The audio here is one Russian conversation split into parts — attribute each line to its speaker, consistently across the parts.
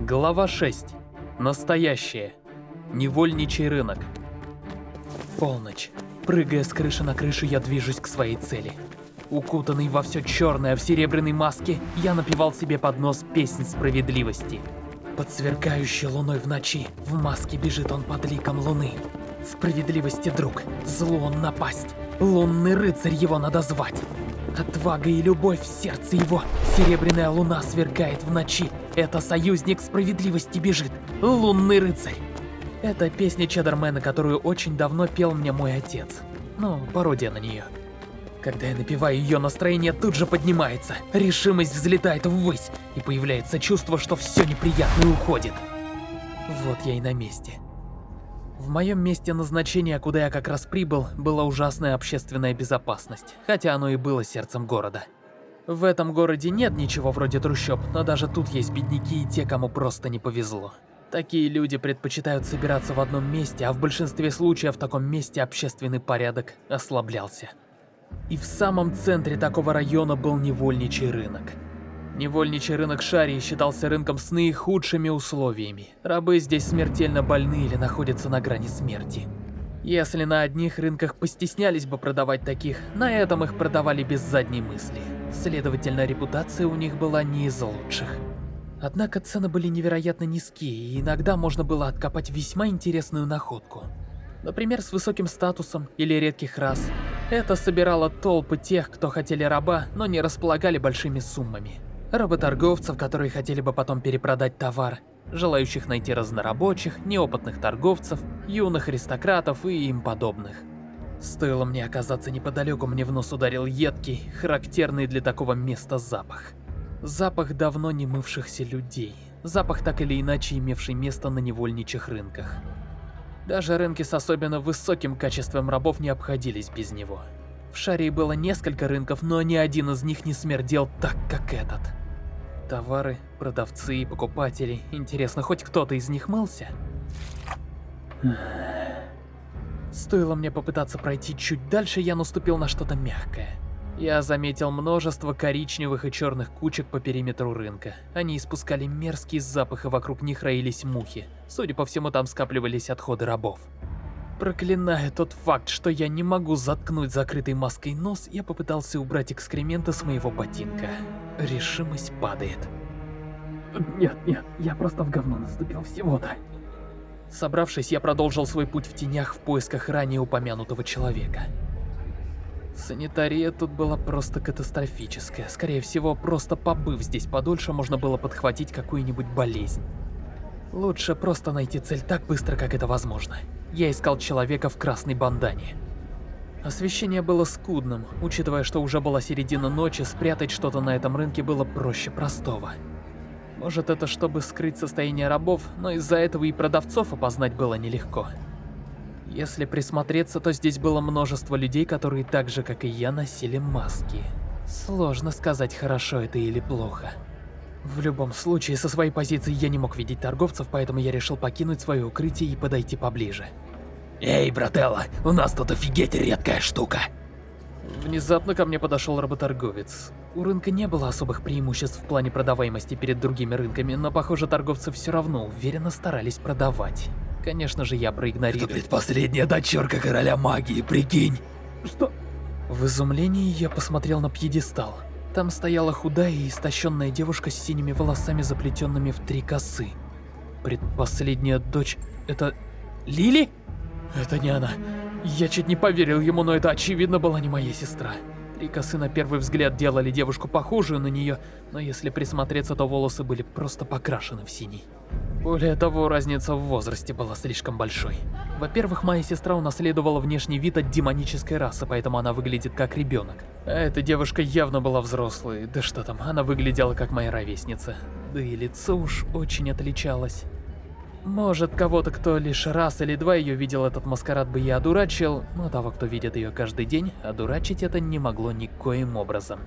Speaker 1: Глава 6. Настоящее. Невольничий рынок. Полночь. Прыгая с крыши на крышу, я движусь к своей цели. Укутанный во все черное в серебряной маске, я напевал себе под нос песнь справедливости. Под сверкающей луной в ночи, в маске бежит он под ликом луны. Справедливости друг, злу он напасть, лунный рыцарь его надо звать. Отвага и любовь в сердце его, серебряная луна сверкает в ночи. Это союзник справедливости бежит, лунный рыцарь. Это песня Чеддермена, которую очень давно пел мне мой отец. Ну, пародия на нее. Когда я напеваю ее, настроение тут же поднимается, решимость взлетает ввысь, и появляется чувство, что все неприятное уходит. Вот я и на месте. В моем месте назначения, куда я как раз прибыл, была ужасная общественная безопасность, хотя оно и было сердцем города. В этом городе нет ничего вроде трущоб, но даже тут есть бедняки и те, кому просто не повезло. Такие люди предпочитают собираться в одном месте, а в большинстве случаев в таком месте общественный порядок ослаблялся. И в самом центре такого района был невольничий рынок. Невольничий рынок Шарии считался рынком с наихудшими условиями. Рабы здесь смертельно больны или находятся на грани смерти. Если на одних рынках постеснялись бы продавать таких, на этом их продавали без задней мысли. Следовательно, репутация у них была не из лучших. Однако цены были невероятно низкие, и иногда можно было откопать весьма интересную находку. Например, с высоким статусом или редких рас. Это собирало толпы тех, кто хотели раба, но не располагали большими суммами. Работорговцев, которые хотели бы потом перепродать товар, желающих найти разнорабочих, неопытных торговцев, юных аристократов и им подобных. Стоило мне оказаться неподалеку, мне в нос ударил едкий, характерный для такого места запах. Запах давно не мывшихся людей. Запах так или иначе имевший место на невольничьих рынках. Даже рынки с особенно высоким качеством рабов не обходились без него. В Шарии было несколько рынков, но ни один из них не смердел так, как этот. Товары, продавцы и покупатели. Интересно, хоть кто-то из них мылся? Стоило мне попытаться пройти чуть дальше, я наступил на что-то мягкое. Я заметил множество коричневых и черных кучек по периметру рынка. Они испускали мерзкий запах, и вокруг них роились мухи. Судя по всему, там скапливались отходы рабов. Проклиная тот факт, что я не могу заткнуть закрытой маской нос, я попытался убрать экскременты с моего ботинка. Решимость падает. Нет, нет, я просто в говно наступил всего-то. Собравшись, я продолжил свой путь в тенях в поисках ранее упомянутого человека. Санитария тут была просто катастрофическая. Скорее всего, просто побыв здесь подольше, можно было подхватить какую-нибудь болезнь. Лучше просто найти цель так быстро, как это возможно. Я искал человека в красной бандане. Освещение было скудным, учитывая, что уже была середина ночи, спрятать что-то на этом рынке было проще простого. Может это чтобы скрыть состояние рабов, но из-за этого и продавцов опознать было нелегко. Если присмотреться, то здесь было множество людей, которые так же, как и я, носили маски. Сложно сказать, хорошо это или плохо. В любом случае, со своей позиции я не мог видеть торговцев, поэтому я решил покинуть свое укрытие и подойти поближе.
Speaker 2: Эй, брателла, у нас тут офигеть редкая штука.
Speaker 1: Внезапно ко мне подошел работорговец. У рынка не было особых преимуществ в плане продаваемости перед другими рынками, но, похоже, торговцы все равно уверенно старались продавать. Конечно же, я проигнорировал.
Speaker 2: Это предпоследняя дочерка короля магии, прикинь.
Speaker 1: Что? В изумлении я посмотрел на пьедестал. Там стояла худая и истощенная девушка с синими волосами, заплетенными в три косы. Предпоследняя дочь... Это... Лили? Это не она. Я чуть не поверил ему, но это очевидно была не моя сестра. Три косы на первый взгляд делали девушку похожую на нее, но если присмотреться, то волосы были просто покрашены в синий. Более того, разница в возрасте была слишком большой. Во-первых, моя сестра унаследовала внешний вид от демонической расы, поэтому она выглядит как ребенок. А эта девушка явно была взрослой, да что там, она выглядела как моя ровесница. Да и лицо уж очень отличалось. Может, кого-то, кто лишь раз или два ее видел этот маскарад бы я одурачил, но того, кто видит ее каждый день, одурачить это не могло никоим образом.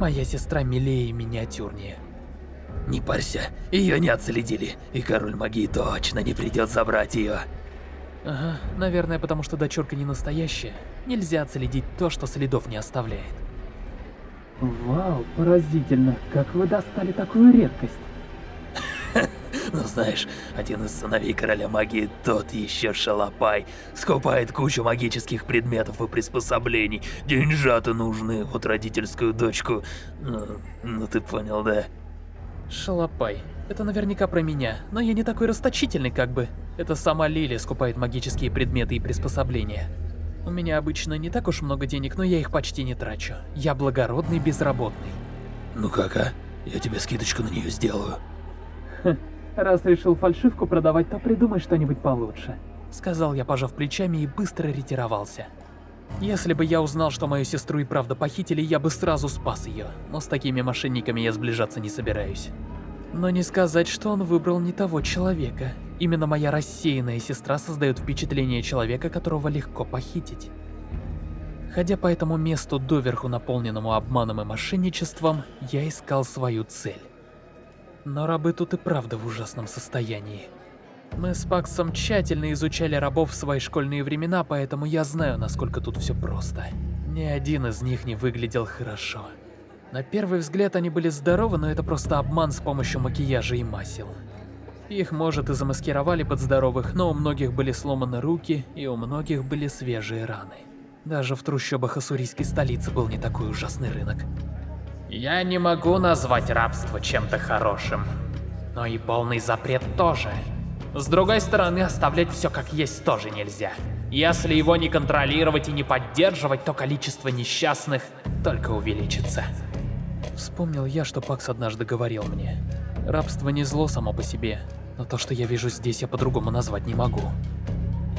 Speaker 1: Моя сестра милее и миниатюрнее.
Speaker 2: Не парься, ее не отследили, и король магии точно не придет забрать ее.
Speaker 1: Ага, наверное, потому что дочурка не настоящая. Нельзя отследить то, что следов не оставляет.
Speaker 3: Вау, поразительно, как вы достали такую редкость.
Speaker 2: Но знаешь, один из сыновей короля магии, тот еще шалопай, скупает кучу магических предметов и приспособлений. Деньжата нужны, вот родительскую дочку. Ну, ну ты понял, да?
Speaker 1: Шалопай. Это наверняка про меня, но я не такой расточительный как бы. Это сама Лили скупает магические предметы и приспособления. У меня обычно не так уж много денег, но я их почти не трачу. Я благородный безработный.
Speaker 2: Ну как, а? Я тебе скидочку на нее сделаю.
Speaker 1: Раз решил фальшивку продавать, то придумай что-нибудь получше. Сказал я, пожав плечами, и быстро ретировался. Если бы я узнал, что мою сестру и правда похитили, я бы сразу спас ее. Но с такими мошенниками я сближаться не собираюсь. Но не сказать, что он выбрал не того человека. Именно моя рассеянная сестра создает впечатление человека, которого легко похитить. Ходя по этому месту, доверху наполненному обманом и мошенничеством, я искал свою цель. Но рабы тут и правда в ужасном состоянии. Мы с Паксом тщательно изучали рабов в свои школьные времена, поэтому я знаю, насколько тут все просто. Ни один из них не выглядел хорошо. На первый взгляд они были здоровы, но это просто обман с помощью макияжа и масел. Их, может, и замаскировали под здоровых, но у многих были сломаны руки, и у многих были свежие раны. Даже в трущобах ассурийской столицы был не такой ужасный рынок. Я не могу назвать рабство чем-то хорошим. Но и полный запрет тоже. С другой стороны, оставлять все как есть тоже нельзя. Если его не контролировать и не поддерживать, то количество несчастных только увеличится. Вспомнил я, что Пакс однажды говорил мне. Рабство не зло само по себе, но то, что я вижу здесь, я по-другому назвать не могу.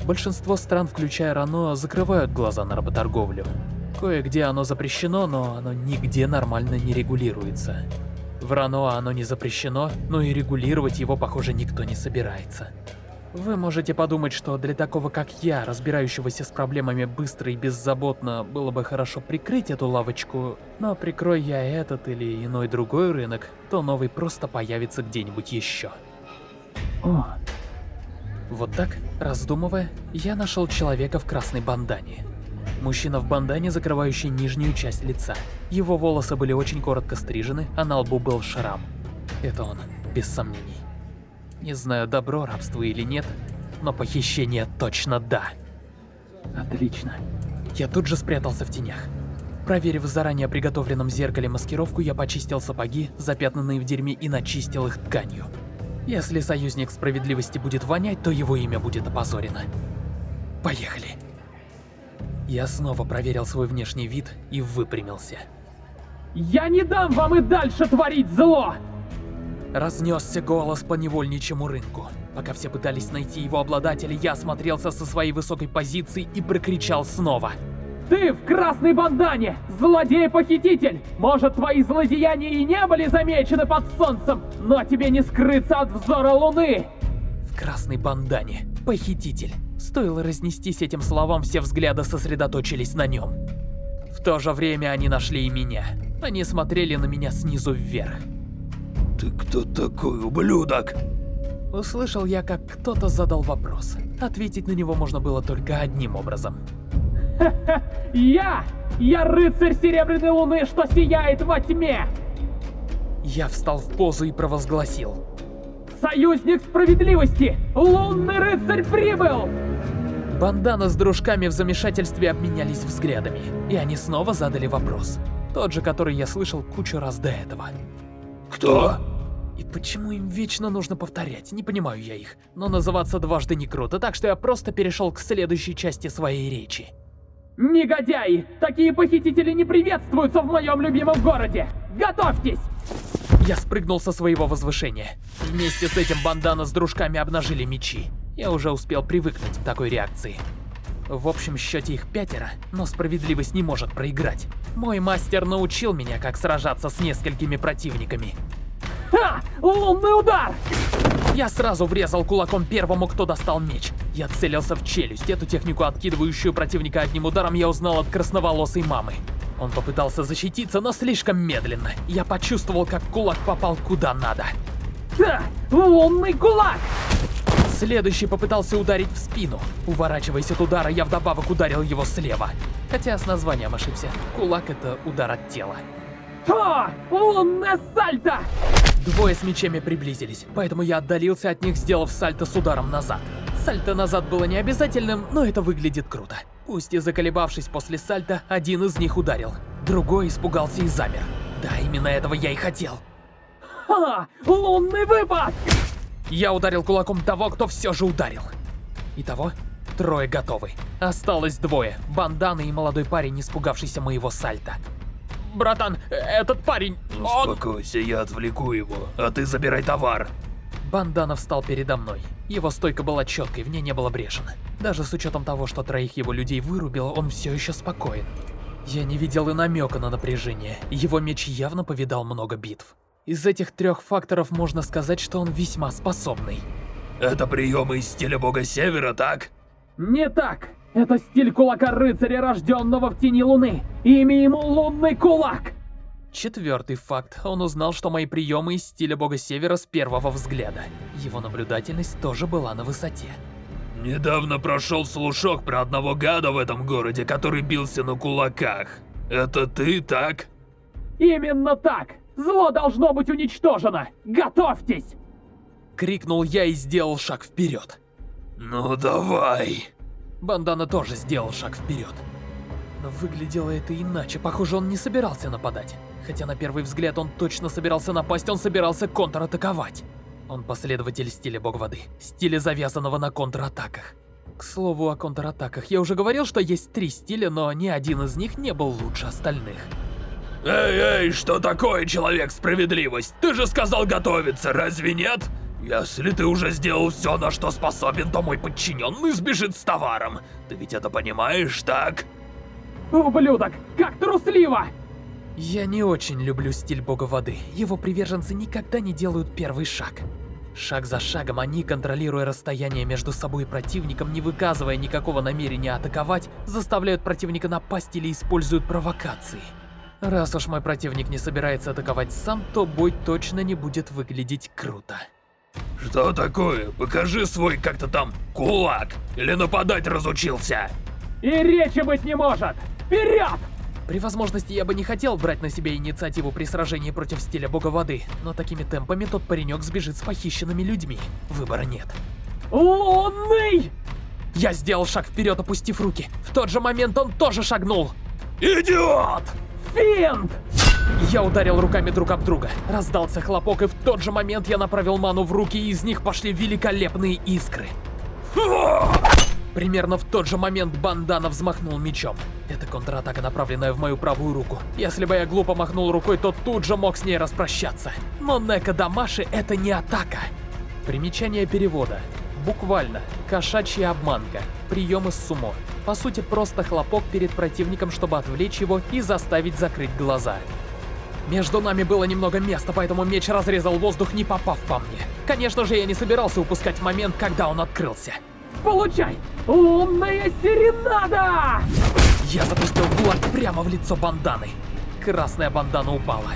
Speaker 1: Большинство стран, включая Рано, закрывают глаза на работорговлю. Кое-где оно запрещено, но оно нигде нормально не регулируется. В Рано оно не запрещено, но и регулировать его, похоже, никто не собирается. Вы можете подумать, что для такого, как я, разбирающегося с проблемами быстро и беззаботно, было бы хорошо прикрыть эту лавочку, но прикрой я этот или иной другой рынок, то новый просто появится где-нибудь еще. О, вот так, раздумывая, я нашел человека в красной бандане. Мужчина в бандане, закрывающий нижнюю часть лица. Его волосы были очень коротко стрижены, а на лбу был шрам. Это он, без сомнений. Не знаю, добро рабство или нет, но похищение точно да. Отлично. Я тут же спрятался в тенях. Проверив в заранее приготовленном зеркале маскировку, я почистил сапоги, запятнанные в дерьме, и начистил их тканью. Если союзник справедливости будет вонять, то его имя будет опозорено. Поехали. Я снова проверил свой внешний вид и выпрямился. «Я не дам вам и дальше творить зло!» Разнесся голос по невольничьему рынку. Пока все пытались найти его обладателя, я осмотрелся со своей высокой позиции и прокричал снова. Ты в красной бандане! Злодей-похититель! Может, твои злодеяния и не были замечены под солнцем, но тебе не скрыться от взора луны! В красной бандане. Похититель. Стоило разнестись этим словам, все взгляды сосредоточились на нем. В то же время они нашли и меня. Они смотрели на меня снизу вверх.
Speaker 2: Ты кто такой, ублюдок?
Speaker 1: Услышал я, как кто-то задал вопрос. Ответить на него можно было только одним образом. Я! Я рыцарь Серебряной Луны, что сияет во тьме! Я встал в позу и провозгласил. Союзник справедливости! Лунный рыцарь прибыл! Бандана с дружками в замешательстве обменялись взглядами, и они снова задали вопрос. Тот же, который я слышал кучу раз до этого.
Speaker 2: Кто?
Speaker 1: И почему им вечно нужно повторять? Не понимаю я их. Но называться дважды не круто, так что я просто перешел к следующей части своей речи. Негодяи! Такие похитители не приветствуются в моем любимом городе! Готовьтесь! Я спрыгнул со своего возвышения. Вместе с этим бандана с дружками обнажили мечи. Я уже успел привыкнуть к такой реакции. В общем счете их пятеро, но справедливость не может проиграть. Мой мастер научил меня, как сражаться с несколькими противниками. Ха! Лунный удар! Я сразу врезал кулаком первому, кто достал меч. Я целился в челюсть. Эту технику, откидывающую противника одним ударом, я узнал от красноволосой мамы. Он попытался защититься, но слишком медленно. Я почувствовал, как кулак попал куда надо. Ха! Лунный кулак! Следующий попытался ударить в спину. Уворачиваясь от удара, я вдобавок ударил его слева. Хотя с названием ошибся. Кулак — это удар от тела. То! Лунное сальто! Двое с мечами приблизились, поэтому я отдалился от них, сделав сальто с ударом назад. Сальто назад было не обязательным, но это выглядит круто. Пусть и заколебавшись после сальто, один из них ударил. Другой испугался и замер. Да, именно этого я и хотел. Ха! Лунный выпад! Я ударил кулаком того, кто все же ударил. Итого, трое готовы. Осталось двое. Бандана и молодой парень, испугавшийся моего сальта. Братан, этот парень, он...
Speaker 2: Успокойся, я отвлеку его, а ты забирай товар.
Speaker 1: Бандана встал передо мной. Его стойка была четкой, в ней не было брешен. Даже с учетом того, что троих его людей вырубило, он все еще спокоен. Я не видел и намека на напряжение. Его меч явно повидал много битв. Из этих трех факторов можно сказать, что он весьма способный.
Speaker 2: Это приемы из стиля бога Севера, так?
Speaker 1: Не так! Это стиль кулака рыцаря, рожденного в тени луны. Имя ему лунный кулак. Четвертый факт. Он узнал, что мои приемы из стиля бога Севера с первого взгляда. Его наблюдательность тоже была на высоте.
Speaker 2: Недавно прошел слушок про одного гада в этом городе, который бился на кулаках. Это ты, так?
Speaker 1: Именно так! Зло должно быть уничтожено! Готовьтесь! Крикнул я и сделал шаг вперед.
Speaker 2: Ну давай!
Speaker 1: Бандана тоже сделал шаг вперед. Но выглядело это иначе. Похоже, он не собирался нападать. Хотя на первый взгляд он точно собирался напасть, он собирался контратаковать. Он последователь стиля бог воды, стиля завязанного на контратаках. К слову о контратаках, я уже говорил, что есть три стиля, но ни один из них не был лучше остальных.
Speaker 2: Эй, эй, что такое, Человек-справедливость? Ты же сказал готовиться, разве нет? Если ты уже сделал все, на что способен, то мой подчиненный сбежит с товаром. Ты ведь это понимаешь, так?
Speaker 1: Ублюдок, как трусливо! Я не очень люблю стиль бога воды. Его приверженцы никогда не делают первый шаг. Шаг за шагом они, контролируя расстояние между собой и противником, не выказывая никакого намерения атаковать, заставляют противника напасть или используют провокации. Раз уж мой противник не собирается атаковать сам, то бой точно не будет выглядеть круто.
Speaker 2: Что такое? Покажи свой как-то там кулак. Или нападать разучился?
Speaker 1: И речи быть не может! Вперед! При возможности я бы не хотел брать на себя инициативу при сражении против стиля бога воды, но такими темпами тот паренек сбежит с похищенными людьми. Выбора нет. Лунный! Я сделал шаг вперед, опустив руки. В тот же момент он тоже шагнул.
Speaker 2: Идиот!
Speaker 1: Финт! Я ударил руками друг об друга. Раздался хлопок, и в тот же момент я направил ману в руки, и из них пошли великолепные искры. Примерно в тот же момент Бандана взмахнул мечом. Это контратака, направленная в мою правую руку. Если бы я глупо махнул рукой, то тут же мог с ней распрощаться. Но Нека Дамаши — это не атака. Примечание перевода. Буквально. Кошачья обманка. Прием из сумо. По сути, просто хлопок перед противником, чтобы отвлечь его и заставить закрыть глаза. Между нами было немного места, поэтому меч разрезал воздух, не попав по мне. Конечно же, я не собирался упускать момент, когда он открылся. Получай! Лунная серенада! Я запустил кулак прямо в лицо банданы. Красная бандана упала,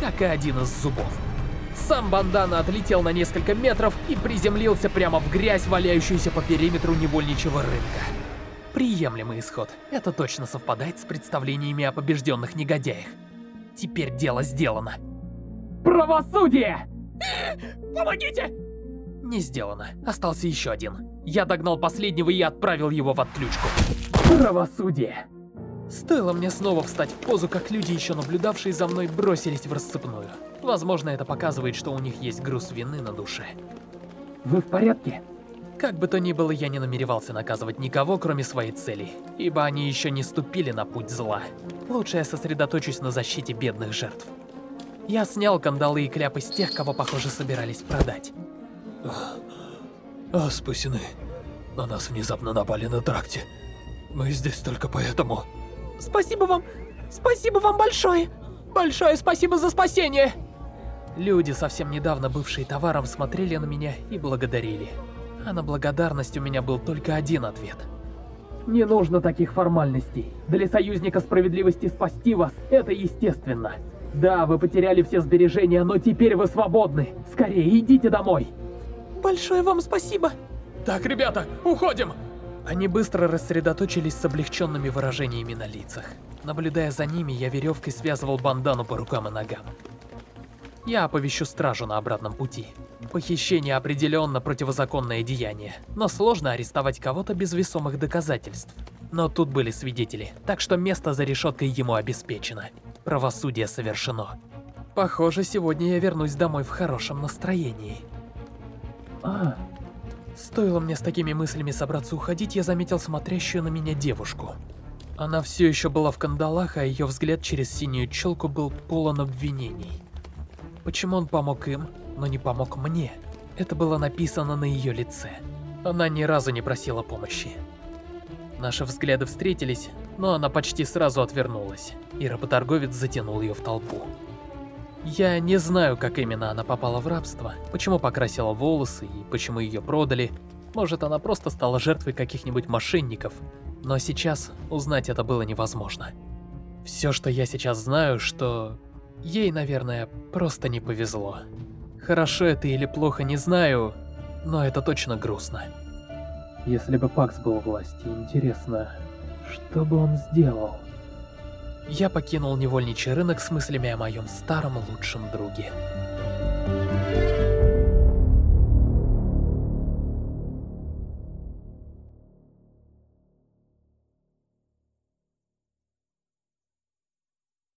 Speaker 1: как и один из зубов. Сам бандана отлетел на несколько метров и приземлился прямо в грязь, валяющуюся по периметру невольничего рынка. Приемлемый исход. Это точно совпадает с представлениями о побежденных негодяях. Теперь дело сделано. Правосудие! Помогите! Не сделано. Остался еще один. Я догнал последнего и отправил его в отключку. Правосудие. Стоило мне снова встать в позу, как люди, еще наблюдавшие за мной, бросились в расцепную. Возможно, это показывает, что у них есть груз вины на душе. Вы в порядке? Как бы то ни было, я не намеревался наказывать никого, кроме своей цели, ибо они еще не ступили на путь зла. Лучше я сосредоточусь на защите бедных жертв. Я снял кандалы и кляпы с тех, кого, похоже, собирались продать.
Speaker 2: А, спасены. На нас внезапно напали на тракте. Мы здесь только поэтому.
Speaker 1: Спасибо вам! Спасибо вам большое! Большое спасибо за спасение! Люди, совсем недавно бывшие товаром, смотрели на меня и благодарили. А на благодарность у меня был только один ответ. Не нужно таких формальностей. Для союзника справедливости спасти вас – это естественно. Да, вы потеряли все сбережения, но теперь вы свободны. Скорее, идите домой. Большое вам спасибо. Так, ребята, уходим! Они быстро рассредоточились с облегченными выражениями на лицах. Наблюдая за ними, я веревкой связывал бандану по рукам и ногам. Я оповещу стражу на обратном пути. Похищение определенно противозаконное деяние, но сложно арестовать кого-то без весомых доказательств. Но тут были свидетели, так что место за решеткой ему обеспечено. Правосудие совершено. Похоже, сегодня я вернусь домой в хорошем настроении. А, стоило мне с такими мыслями собраться уходить, я заметил смотрящую на меня девушку. Она все еще была в кандалах, а ее взгляд через синюю челку был полон обвинений. Почему он помог им, но не помог мне? Это было написано на ее лице. Она ни разу не просила помощи. Наши взгляды встретились, но она почти сразу отвернулась, и работорговец затянул ее в толпу. Я не знаю, как именно она попала в рабство, почему покрасила волосы и почему ее продали. Может, она просто стала жертвой каких-нибудь мошенников, но сейчас узнать это было невозможно. Все, что я сейчас знаю, что ей, наверное, просто не повезло. Хорошо это или плохо, не знаю, но это точно грустно.
Speaker 3: Если бы Пакс был у власти, интересно, что бы он сделал?
Speaker 1: Я покинул невольничий рынок с мыслями о моем старом лучшем друге.